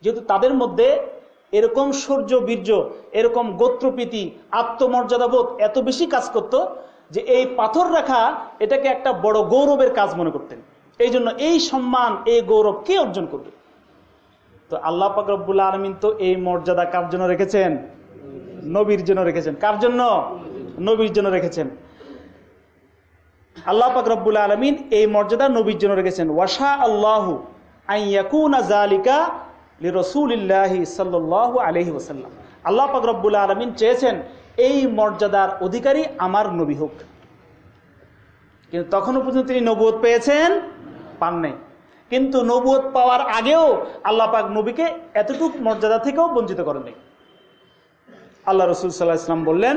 যেহেতু তাদের মধ্যে এরকম সূর্য, বীর্য, এরকম গোত্রপ্রীতি, আত্মমর্যাদাবোধ এত বেশি কাজ করত যে এই পাথর রাখা এটাকে একটা বড় গৌরবের কাজ মনে করতেন। এই জন্য এই সম্মান, এই গৌরব কে অর্জন করবে? তো আল্লাহ পাক রব্বুল আলমিন তো এই মর্যাদা কার জন্য রেখেছেন? নবীর জন্য রেখেছেন। কার জন্য? নবীর জন্য রেখেছেন। আল্লাহ পাক রব্বুল আলমিন এই মর্যাদা নবীর জন্য রেখেছেন। ওয়াশা আল্লাহ আইয়াকুনা জালিকা রসুলিল্লাহি সাল্লাহ আলহি ওসাল্লাম আল্লাহ পাক রব্বুল আলমিন চেয়েছেন, এই মর্যাদার অধিকারী আমার নবী হোক। কিন্তু তখনও পর্যন্ত তিনি নবুয়ত পেয়েছেন পান নাই কিন্তু নবুয়ত পাওয়ার আগেও আল্লাহ পাক নবীকে এতটুক মর্যাদা থেকেও বঞ্চিত করেন আল্লাহ রসুল সাল্লাহ ইসলাম বললেন,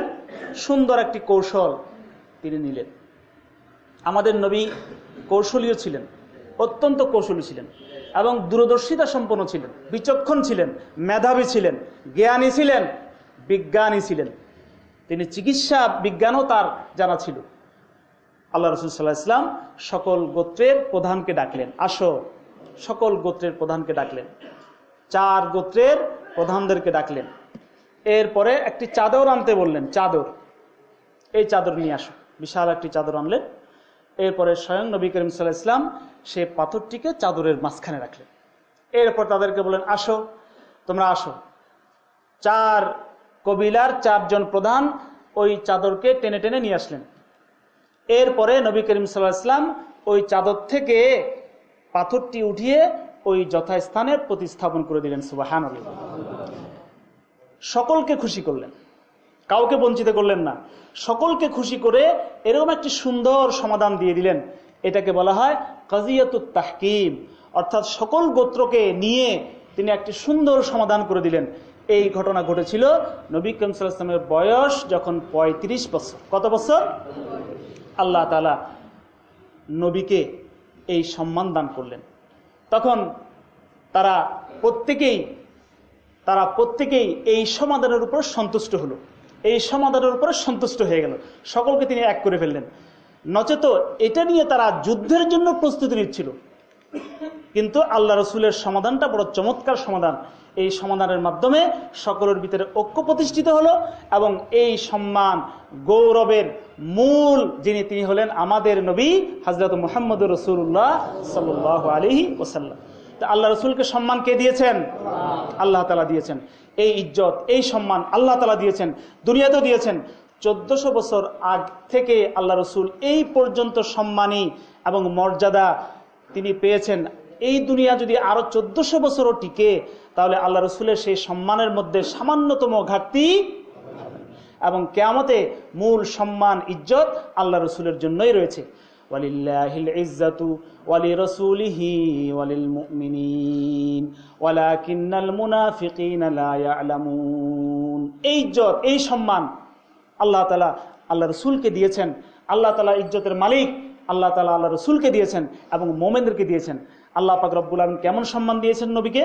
সুন্দর একটি কৌশল তিনি নিলেন। আমাদের নবী কৌশলীয় ছিলেন, অত্যন্ত কৌশলী ছিলেন। এবং দূরদর্শিতা সম্পন্ন ছিলেন, বিচক্ষণ ছিলেন, মেধাবী ছিলেন, জ্ঞানী ছিলেন, বিজ্ঞানী ছিলেন। তিনি চিকিৎসা বিজ্ঞানও তার জানা ছিল। আল্লাহ রসুল সাল্লাহ ইসলাম সকল গোত্রের প্রধানকে ডাকলেন। আসো, সকল গোত্রের প্রধানকে ডাকলেন। চার গোত্রের প্রধানদেরকে ডাকলেন। এরপরে একটি চাদর আনতে বললেন, চাদর। এই চাদর নিয়ে আসো। বিশাল একটি চাদর আনলেন। এরপরে স্বয়ং নবী করিম সাল্লাহ ইসলাম সে পাথরটিকে চাদরের মাঝখানে রাখলেন এরপর তাদেরকে বলেন আসো, তোমরা আসো। চার কবিলার চারজন প্রধান ওই চাদরকে টেনে টেনে নিয়ে আসলেন। এরপরে নবী করিম সাল্লাহ ইসলাম ওই চাদর থেকে পাথরটি উঠিয়ে ওই যথাস্থানে প্রতিস্থাপন করে দিলেন সুবাহান সকলকে খুশি করলেন। কাউকে বঞ্চিত করলেন না। সকলকে খুশি করে এরকম একটি সুন্দর সমাধান দিয়ে দিলেন। এটাকে বলা হয় কাজিয়াতুত তাহকিম। অর্থাৎ সকল গোত্রকে নিয়ে তিনি একটি সুন্দর সমাধান করে দিলেন। এই ঘটনা ঘটেছিল নবী করিমের বয়স যখন ৩৫ বছর। কত বছর? আল্লাহ তালা নবীকে এই সম্মান দান করলেন। তখন তারা প্রত্যেকেই তারা প্রত্যেকেই এই সমাধানের উপর সন্তুষ্ট হলো। এই সমাধানের উপর সন্তুষ্ট হয়ে গেল। সকলকে তিনি এক করে ফেললেন। নচেত এটা নিয়ে তারা যুদ্ধের জন্য প্রস্তুতি নিচ্ছিল। কিন্তু আল্লাহ রসুলের সমাধানটা বড় চমৎকার সমাধান। এই সমাধানের মাধ্যমে সকলের ভিতরে ঐক্য প্রতিষ্ঠিত হলো এবং এই সম্মান, গৌরবের মূল যিনি তিনি হলেন আমাদের নবী হজরত মোহাম্মদ রসুল্লাহ সাল আলহি ওসাল্লাম তা আল্লাহ রসুলকে সম্মান কে দিয়েছেন? আল্লাহ তালা দিয়েছেন। এই ইজ্জত, এই সম্মান আল্লাহ তালা দিয়েছেন। দুনিয়াতেও দিয়েছেন। চোদ্দশো বছর আগ থেকে আল্লাহ রসুল এই পর্যন্ত সম্মানী এবং মর্যাদা তিনি পেয়েছেন। এই দুনিয়া যদি আরও চোদ্দশো বছরও টিকে, তাহলে আল্লাহ রসুলের সেই সম্মানের মধ্যে সামান্যতম ঘাটতি এবং কেয়ামতে মূল সম্মান, ইজ্জত আল্লাহ রসুলের জন্যই রয়েছে। ইজ্জাতু ওয়ালি ওয়ালিল এই ইজ্জত, এই সম্মান আল্লাহ তালা আল্লাহ রসুলকে দিয়েছেন, আল্লাহ তালা ইজ্জতের মালিক, আল্লাহ তাআলা আল্লাহ রসুলকে দিয়েছেন এবং মোমেনদেরকে দিয়েছেন। আল্লাহ পাক রব্বুল আলম কেমন সম্মান দিয়েছেন নবীকে?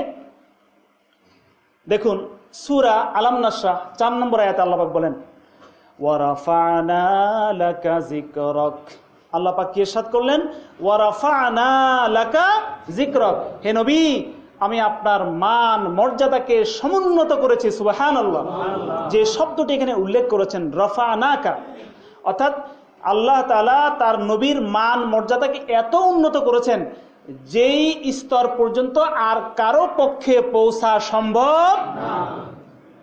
দেখুন, সুরা আলাম নাসা চার নম্বর আয়াতে আল্লাপাক বলেন আল্লাহ পাক কি সাদ করলেন? ওয়ারাফা লাকা জিক্রক হে নবী আমি আপনার মান মর্যাদাকে সমুন্নত করেছি সুবাহান আল্লাহ যে শব্দটি এখানে উল্লেখ করেছেন রফা নাকা অর্থাৎ আল্লাহ তালা তার নবীর মান মর্যাদাকে এত উন্নত করেছেন যেই স্তর পর্যন্ত আর কারও পক্ষে পৌঁছা সম্ভব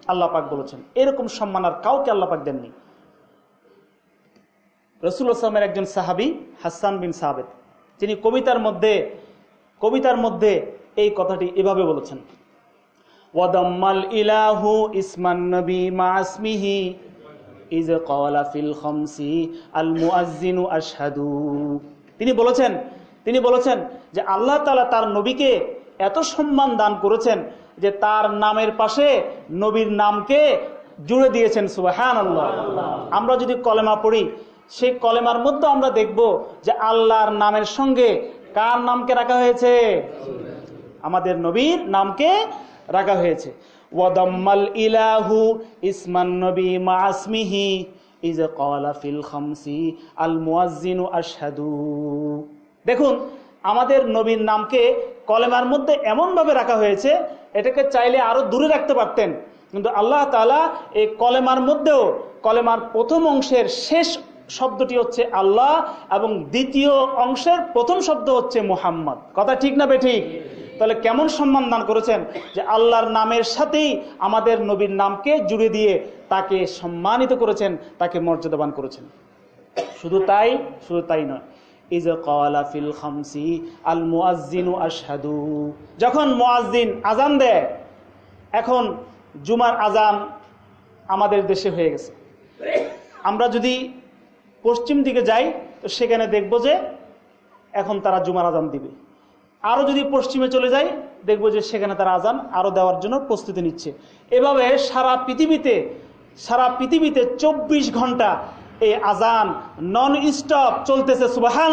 আল্লাহ পাক বলেছেন এরকম সম্মান আর কাউকে আল্লাহ পাক দেননি। রসুল আসলামের একজন সাহাবি হাসান বিন সাহাবেদ তিনি কবিতার মধ্যে কবিতার মধ্যে এই কথাটি এভাবে বলেছেন। ওয়াদাম্মাল ইলাহু ইসমান নবী ইজ কওয়ালা ফিল খমসি আল মুআজ্জিনু আশহাদু। তিনি বলেছেন তিনি বলেছেন যে আল্লাহ তালা তার নবীকে এত সম্মান দান করেছেন যে তার নামের পাশে নবীর নামকে জুড়ে দিয়েছেন সুবাহান আল্লাহ আমরা যদি কলেমা পড়ি, সেই কলেমার মধ্যে আমরা দেখব যে আল্লাহর নামের সঙ্গে কার নামকে রাখা হয়েছে? আমাদের নবীর নামকে রাখা হয়েছে। ওয়াদাম্মাল ইলাহু ইসমান নবী মা ইজ কওয়ালা ফিল খামসি আল মুয়াজ্জিনু আশহাদু। দেখুন, আমাদের নবীর নামকে কলেমার মধ্যে এমনভাবে রাখা হয়েছে, এটাকে চাইলে আরও দূরে রাখতে পারতেন। কিন্তু আল্লাহ তালা এই কলেমার মধ্যেও, কলেমার প্রথম অংশের শেষ শব্দটি হচ্ছে আল্লাহ এবং দ্বিতীয় অংশের প্রথম শব্দ হচ্ছে মোহাম্মদ। কথা ঠিক না বে ঠিক? তাহলে কেমন সম্মান দান করেছেন? যে আল্লাহর নামের সাথেই আমাদের নবীর নামকে জুড়ে দিয়ে তাকে সম্মানিত করেছেন, তাকে মর্যাদাবান করেছেন। শুধু তাই শুধু তাই নয়। যখন মুআজ্জিন আজান দেয়, এখন জুমার আজান আমাদের দেশে হয়ে গেছে। আমরা যদি পশ্চিম দিকে যাই, তো সেখানে দেখব যে এখন তারা জুমার আজান দিবে। আরও যদি পশ্চিমে চলে যাই দেখব যে সেখানে তারা আজান আরও দেওয়ার জন্য প্রস্তুতি নিচ্ছে। এভাবে সারা পৃথিবীতে সারা পৃথিবীতে চব্বিশ ঘণ্টা এই আজান নন স্টপ চলতেছে সুবাহান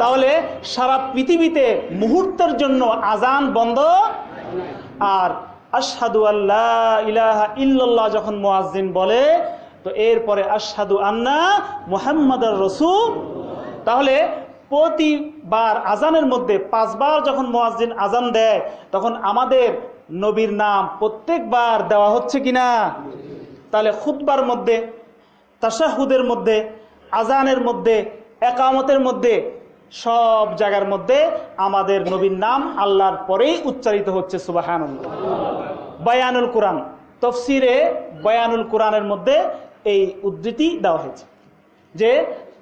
তাহলে সারা পৃথিবীতে মুহূর্তের জন্য আজান বন্ধ। আর আসাদু আল্লাহ ইলাহা ইল্লাল্লাহ যখন মোয়াজিন বলে তো এরপরে আসাদু আন্না মোহাম্মদ রসুল। তাহলে প্রতিবার আজানের মধ্যে পাঁচবার যখন মোয়াজিন আজান দেয়, তখন আমাদের নবীর নাম প্রত্যেকবার দেওয়া হচ্ছে কিনা? তাহলে খুদবার মধ্যে তাসাহুদের মধ্যে, আজানের মধ্যে, একামতের মধ্যে, সব জায়গার মধ্যে আমাদের নবীর নাম আল্লাহর পরেই উচ্চারিত হচ্ছে সুবাহান বয়ানুল কোরআন, তফসিরে বয়ানুল কোরআনের মধ্যে এই উদ্ধৃতি দেওয়া হয়েছে যে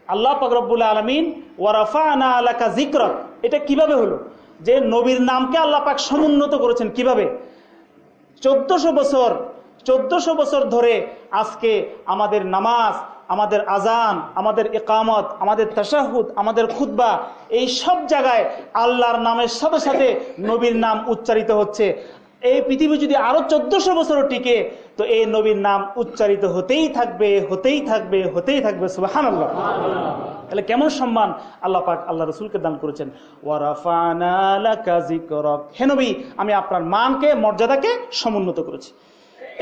আল্লাহ ফকরবুল আলমিন ওয়ারাফা আনা আলাকা জিক্রক এটা কীভাবে হলো? যে নবীর নামকে আল্লাহ পাক সমুন্নত করেছেন কীভাবে? চোদ্দশো বছর চোদ্দশো বছর ধরে আজকে আমাদের নামাজ, আমাদের আজান, আমাদের একামত আমাদের তাসাহুদ আমাদের খুদ্া এই সব জায়গায় আল্লাহর নামের সাথে সাথে নবীর নাম উচ্চারিত হচ্ছে। এই পৃথিবী যদি আরও চোদ্দশো বছর টিকে, তো এই নবীর নাম উচ্চারিত হতেই থাকবে হতেই থাকবে হতেই থাকবে সুবাহান আল্লাহ তাহলে কেমন সম্মান আল্লাহ পাক, আল্লাহ রসুলকে দান করেছেন। হে নবী, আমি আপনার মানকে, মর্যাদাকে সমুন্নত করেছি।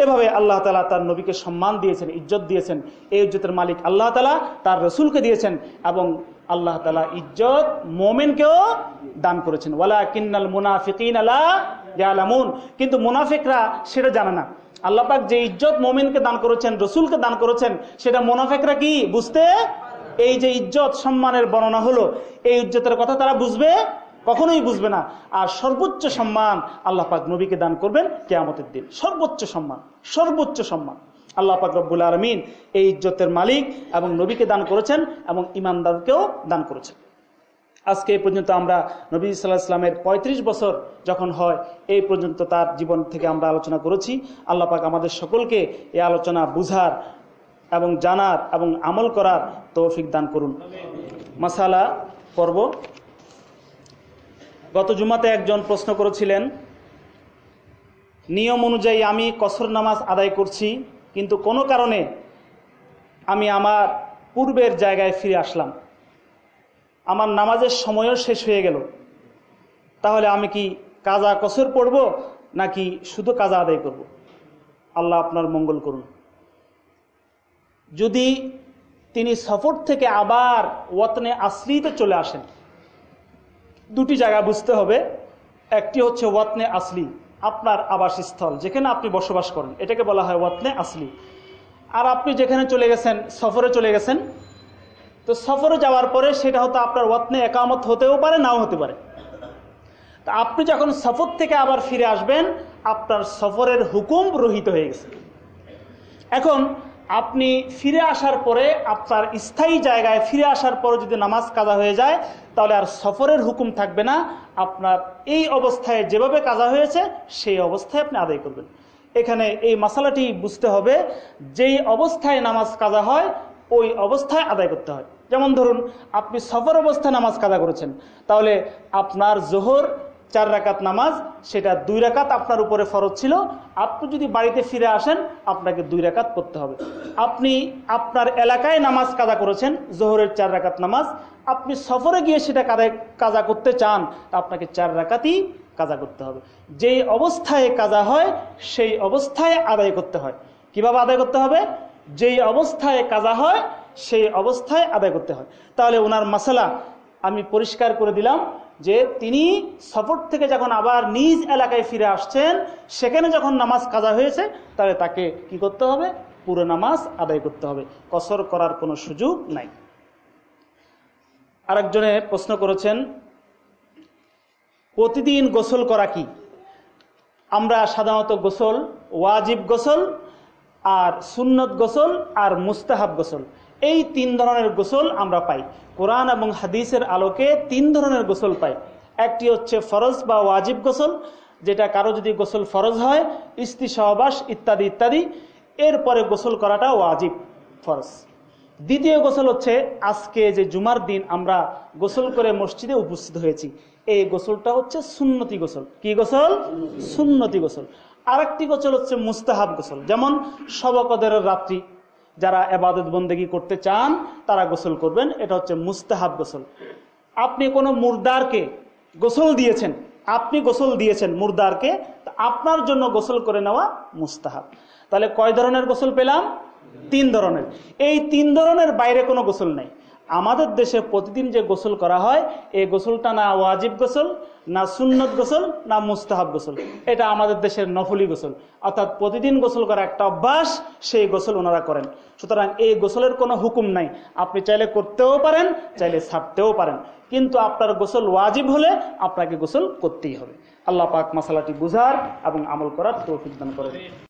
এভাবে আল্লাহ তালা তার নবীকে সম্মান দিয়েছেন, ইজ্জত দিয়েছেন। এই ইজ্জতের মালিক আল্লাহ তালা তার রসুলকে দিয়েছেন এবং আল্লাহ তালা ইজ্জত মোমেনকেও দান করেছেন। ওয়ালা কিন্নাল মুনাফিকিন আলামুন কিন্তু মুনাফিকরা সেটা জানে না। আল্লাহ পাক যে ইজ্জত মোমেনকে দান করেছেন, রসুলকে দান করেছেন, সেটা মুনাফিকরা কি বুঝতে এই যে ইজ্জত সম্মানের বর্ণনা হলো, এই ইজ্জতের কথা তারা বুঝবে? কখনোই বুঝবে না। আর সর্বোচ্চ সম্মান আল্লাহ পাক নবীকে দান করবেন কেয়ামতের দিন। সর্বোচ্চ সম্মান সর্বোচ্চ সম্মান। আল্লাহ পাক রব্বুল আলমিন এই ইজ্জতের মালিক এবং নবীকে দান করেছেন এবং ইমানদারকেও দান করেছেন। আজকে এই পর্যন্ত আমরা নবী সাল্লাহ ইসলামের পঁয়ত্রিশ বছর যখন হয়, এই পর্যন্ত তার জীবন থেকে আমরা আলোচনা করেছি। আল্লাহ পাক আমাদের সকলকে এই আলোচনা বুঝার এবং জানার এবং আমল করার তৌফিক দান করুন। মাসালা, পর্ব। গত জুমাতে একজন প্রশ্ন করেছিলেন, নিয়ম অনুযায়ী আমি কসর নামাজ আদায় করছি কিন্তু কোনো কারণে আমি আমার পূর্বের জায়গায় ফিরে আসলাম। আমার নামাজের সময়ও শেষ হয়ে গেল। তাহলে আমি কি কাজা কসর পড়ব নাকি শুধু কাজা আদায় করব? আল্লাহ আপনার মঙ্গল করুন। যদি তিনি সফর থেকে আবার ওয়াতনে আসলিতে চলে আসেন, দুটি জায়গা বুঝতে হবে। একটি হচ্ছে ওয়াতনে আসলি আপনার আবাসস্থল, যেখানে আপনি বসবাস করেন। এটাকে বলা হয় ওয়াতনে আসলি। আর আপনি যেখানে চলে গেছেন, সফরে চলে গেছেন, তো সফরে যাওয়ার পরে সেটা হয়তো আপনার ওয়াতনে একামত হতেও পারে, নাও হতে পারে। তা আপনি যখন সফর থেকে আবার ফিরে আসবেন, আপনার সফরের হুকুম রহিত হয়ে গেছে। এখন আপনি ফিরে আসার পরে আপনার স্থায়ী জায়গায় ফিরে আসার পরে যদি নামাজ কাজা হয়ে যায় তাহলে আর সফরের হুকুম থাকবে না। আপনার এই অবস্থায় যেভাবে কাজা হয়েছে, সেই অবস্থায় আপনি আদায় করবেন। এখানে এই মশালাটি বুঝতে হবে, যেই অবস্থায় নামাজ কাজা হয়, ওই অবস্থায় আদায় করতে হয়। যেমন ধরুন, আপনি সফর অবস্থায় নামাজ কাজা করেছেন। তাহলে আপনার জোহর, চার রাকাত নামাজ, সেটা দুই রাকাত আপনার উপরে ফরজ ছিল। আপনি যদি বাড়িতে ফিরে আসেন, আপনাকে দুই রাকাত পড়তে হবে। আপনি আপনার এলাকায় নামাজ কাজা করেছেন, জোহরের চার রাকাত নামাজ আপনি সফরে গিয়ে সেটা কাজা কাজা করতে চান, আপনাকে চার রাকাতই কাজা করতে হবে। যেই অবস্থায় কাজা হয়, সেই অবস্থায় আদায় করতে হয়। কীভাবে আদায় করতে হবে? যেই অবস্থায় কাজা হয়, সেই অবস্থায় আদায় করতে হয়। তাহলে ওনার মশলা আমি পরিষ্কার করে দিলাম যে তিনি সফর থেকে যখন আবার নিজ এলাকায় ফিরে আসছেন, সেখানে যখন নামাজ কাজা হয়েছে, তাহলে তাকে কি করতে হবে? পুরো নামাজ আদায় করতে হবে। কসর করার কোনো সুযোগ নাই। আরেকজনে প্রশ্ন করেছেন, প্রতিদিন গোসল করা কি? আমরা সাধারণত গোসল, ওয়াজিব গোসল, আর সুন্নত গোসল, আর মুস্তাহাব গোসল। এই তিন ধরনের গোসল আমরা পাই। কোরআন এবং হাদিসের আলোকে তিন ধরনের গোসল পাই। একটি হচ্ছে ফরজ বা ওয়াজিব গোসল, যেটা কারও যদি গোসল ফরজ হয়, ইস্তি সহবাস ইত্যাদি ইত্যাদি, এরপরে গোসল করাটা ওয়াজিব, ফরজ। দ্বিতীয় গোসল হচ্ছে আজকে যে জুমার দিন, আমরা গোসল করে মসজিদে উপস্থিত হয়েছি। এই গোসলটা হচ্ছে সুন্নতি গোসল। কি গোসল? সুন্নতি গোসল। আরেকটি গোসল হচ্ছে মুস্তাহাব গোসল। যেমন শবকদের রাত্রি যারা এবাদত বন্দেগী করতে চান, তারা গোসল করবেন। এটা হচ্ছে মুস্তাহাব গোসল। আপনি কোনো মুর্দারকে গোসল দিয়েছেন, আপনি গোসল দিয়েছেন মুর্দারকে আপনার জন্য গোসল করে নেওয়া মুস্তাহাব। তাহলে কয় ধরনের গোসল পেলাম? তিন ধরনের। এই তিন ধরনের বাইরে কোনো গোসল নেই। আমাদের দেশে প্রতিদিন যে গোসল করা হয়, এই গোসলটা না ওয়াজিব গোসল, না সুন্নত গোসল, না মুস্তাহাব গোসল। এটা আমাদের দেশের নফলি গোসল। অর্থাৎ প্রতিদিন গোসল করা একটা অভ্যাস, সেই গোসল ওনারা করেন। সুতরাং এই গোসলের কোনো হুকুম নাই। আপনি চাইলে করতেও পারেন, চাইলে ছাড়তেও পারেন। কিন্তু আপনার গোসল ওয়াজিব হলে আপনাকে গোসল করতেই হবে। আল্লাহ পাক মশালাটি বুঝার এবং আমল করার তৌফিক দান করেন।